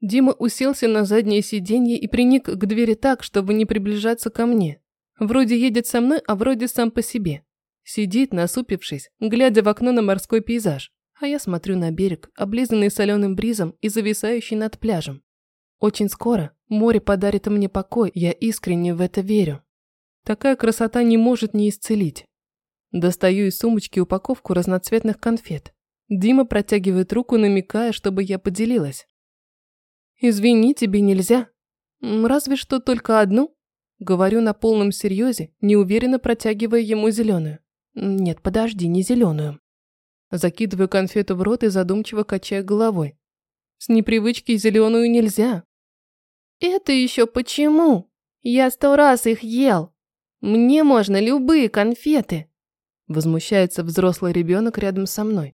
Дима уселся на заднее сиденье и приник к двери так, чтобы не приближаться ко мне. Вроде едет со мной, а вроде сам по себе. Сидит, насупившись, глядя в окно на морской пейзаж, а я смотрю на берег, облизанный соленым бризом и зависающий над пляжем. Очень скоро море подарит мне покой, я искренне в это верю. Такая красота не может не исцелить. Достаю из сумочки упаковку разноцветных конфет. Дима протягивает руку, намекая, чтобы я поделилась. «Извини, тебе нельзя. Разве что только одну?» Говорю на полном серьезе, неуверенно протягивая ему зеленую. «Нет, подожди, не зеленую». Закидываю конфету в рот и задумчиво качаю головой. С непривычки зеленую нельзя. «Это еще почему? Я сто раз их ел. Мне можно любые конфеты!» Возмущается взрослый ребенок рядом со мной.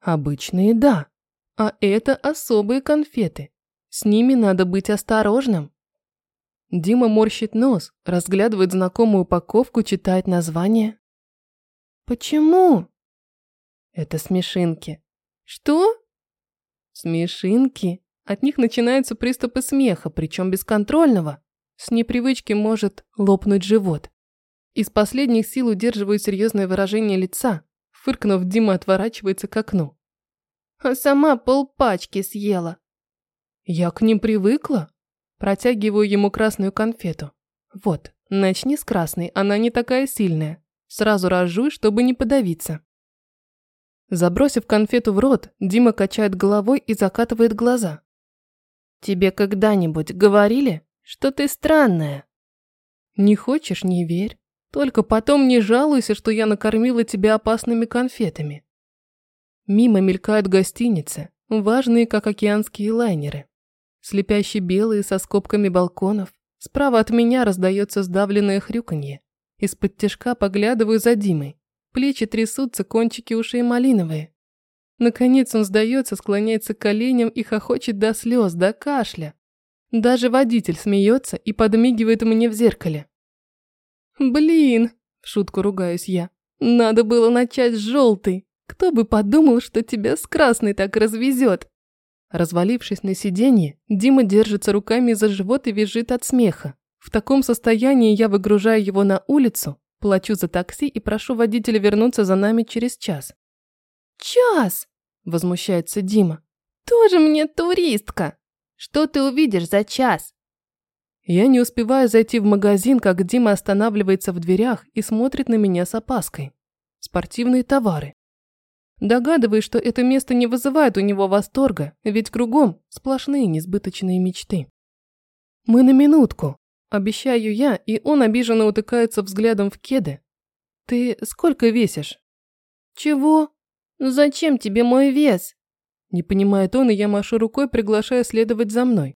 Обычные – да, а это особые конфеты. С ними надо быть осторожным. Дима морщит нос, разглядывает знакомую упаковку, читает название. «Почему?» «Это смешинки». «Что?» «Смешинки. От них начинаются приступы смеха, причем бесконтрольного. С непривычки может лопнуть живот. Из последних сил удерживаю серьезное выражение лица. Фыркнув, Дима отворачивается к окну. А сама полпачки съела. Я к ним привыкла. Протягиваю ему красную конфету. Вот, начни с красной, она не такая сильная. Сразу разжуй, чтобы не подавиться. Забросив конфету в рот, Дима качает головой и закатывает глаза. Тебе когда-нибудь говорили, что ты странная? Не хочешь, не верь. Только потом не жалуйся, что я накормила тебя опасными конфетами. Мимо мелькают гостиницы, важные, как океанские лайнеры слепящие белые со скобками балконов. Справа от меня раздается сдавленное хрюканье. Из-под тяжка поглядываю за Димой. Плечи трясутся, кончики ушей малиновые. Наконец он сдается, склоняется к коленям и хохочет до слез, до кашля. Даже водитель смеется и подмигивает мне в зеркале. «Блин!» – в шутку ругаюсь я. «Надо было начать с желтой. Кто бы подумал, что тебя с красной так развезет?» Развалившись на сиденье, Дима держится руками за живот и визжит от смеха. В таком состоянии я выгружаю его на улицу, плачу за такси и прошу водителя вернуться за нами через час. «Час?» – возмущается Дима. «Тоже мне туристка! Что ты увидишь за час?» Я не успеваю зайти в магазин, как Дима останавливается в дверях и смотрит на меня с опаской. Спортивные товары. Догадываюсь, что это место не вызывает у него восторга, ведь кругом сплошные несбыточные мечты. «Мы на минутку», – обещаю я, и он обиженно утыкается взглядом в кеды. «Ты сколько весишь?» «Чего? Зачем тебе мой вес?» Не понимает он, и я машу рукой, приглашая следовать за мной.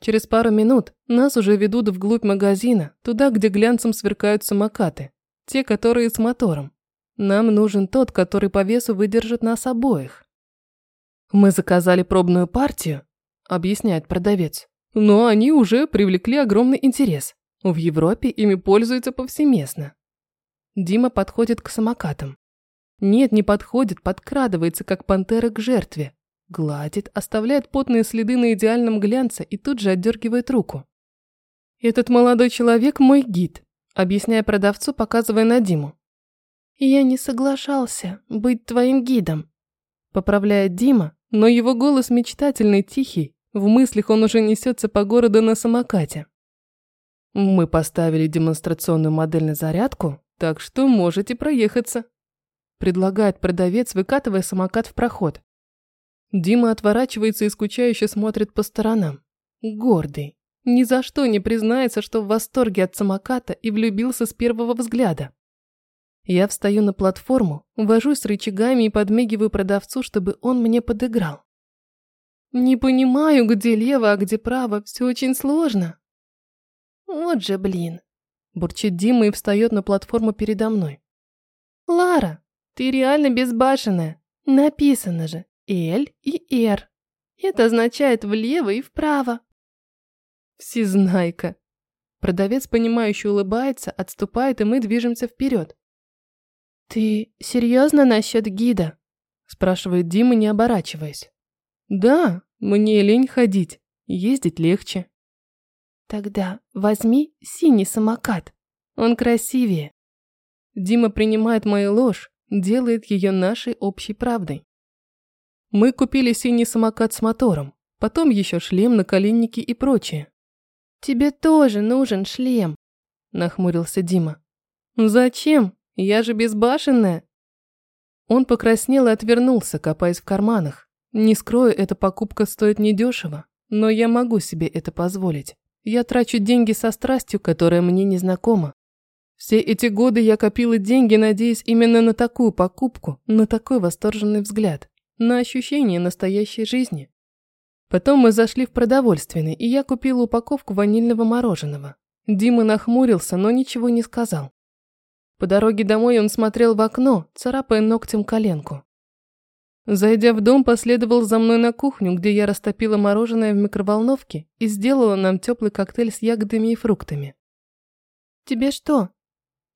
Через пару минут нас уже ведут вглубь магазина, туда, где глянцем сверкают самокаты. Те, которые с мотором. Нам нужен тот, который по весу выдержит нас обоих. Мы заказали пробную партию, объясняет продавец. Но они уже привлекли огромный интерес. В Европе ими пользуются повсеместно. Дима подходит к самокатам. Нет, не подходит, подкрадывается, как пантера к жертве. Гладит, оставляет потные следы на идеальном глянце и тут же отдергивает руку. Этот молодой человек мой гид, объясняя продавцу, показывая на Диму. «Я не соглашался быть твоим гидом», – поправляет Дима, но его голос мечтательный, тихий. В мыслях он уже несется по городу на самокате. «Мы поставили демонстрационную модель на зарядку, так что можете проехаться», – предлагает продавец, выкатывая самокат в проход. Дима отворачивается и скучающе смотрит по сторонам. Гордый. Ни за что не признается, что в восторге от самоката и влюбился с первого взгляда. Я встаю на платформу, вожусь с рычагами и подмигиваю продавцу, чтобы он мне подыграл. Не понимаю, где лево, а где право, все очень сложно. Вот же блин. Бурчит Дима и встает на платформу передо мной. Лара, ты реально безбашенная. Написано же L и R. Это означает влево и вправо. Всезнайка. Продавец, понимающе улыбается, отступает, и мы движемся вперед. «Ты серьезно насчет гида?» спрашивает Дима, не оборачиваясь. «Да, Мне лень ходить, ездить легче. Тогда возьми синий самокат. Он красивее. Дима принимает мою ложь, делает ее нашей общей правдой. Мы купили синий самокат с мотором, потом еще шлем, наколенники и прочее. «Тебе тоже нужен шлем», – нахмурился Дима. «Зачем? Я же безбашенная». Он покраснел и отвернулся, копаясь в карманах. Не скрою, эта покупка стоит недешево, но я могу себе это позволить. Я трачу деньги со страстью, которая мне не знакома. Все эти годы я копила деньги, надеясь именно на такую покупку, на такой восторженный взгляд, на ощущение настоящей жизни. Потом мы зашли в продовольственный, и я купила упаковку ванильного мороженого. Дима нахмурился, но ничего не сказал. По дороге домой он смотрел в окно, царапая ногтем коленку. Зайдя в дом, последовал за мной на кухню, где я растопила мороженое в микроволновке и сделала нам теплый коктейль с ягодами и фруктами. «Тебе что,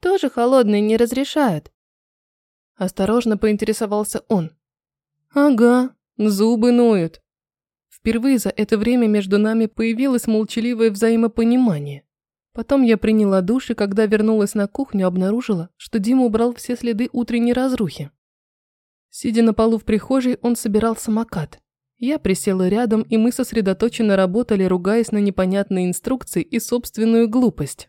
тоже холодные не разрешают?» Осторожно поинтересовался он. «Ага, зубы ноют». Впервые за это время между нами появилось молчаливое взаимопонимание. Потом я приняла душ и, когда вернулась на кухню, обнаружила, что Дима убрал все следы утренней разрухи. Сидя на полу в прихожей, он собирал самокат. Я присела рядом, и мы сосредоточенно работали, ругаясь на непонятные инструкции и собственную глупость.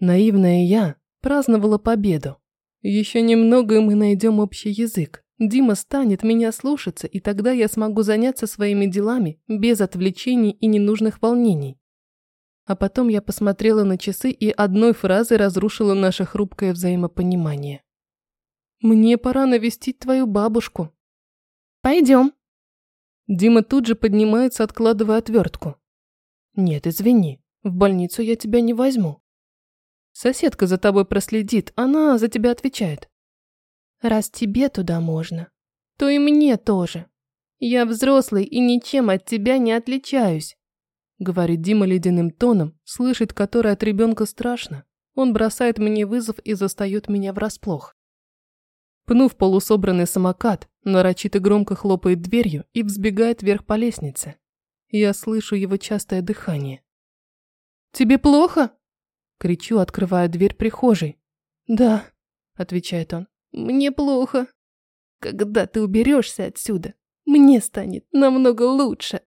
Наивная я праздновала победу. Еще немного, и мы найдем общий язык. Дима станет меня слушаться, и тогда я смогу заняться своими делами без отвлечений и ненужных волнений. А потом я посмотрела на часы и одной фразой разрушила наше хрупкое взаимопонимание. «Мне пора навестить твою бабушку». «Пойдем». Дима тут же поднимается, откладывая отвертку. «Нет, извини, в больницу я тебя не возьму. Соседка за тобой проследит, она за тебя отвечает». «Раз тебе туда можно, то и мне тоже. Я взрослый и ничем от тебя не отличаюсь говорит Дима ледяным тоном, слышит который от ребенка страшно. Он бросает мне вызов и застает меня врасплох. Пнув полусобранный самокат, нарочито громко хлопает дверью и взбегает вверх по лестнице. Я слышу его частое дыхание. «Тебе плохо?» Кричу, открывая дверь прихожей. «Да», — отвечает он, — «мне плохо. Когда ты уберешься отсюда, мне станет намного лучше».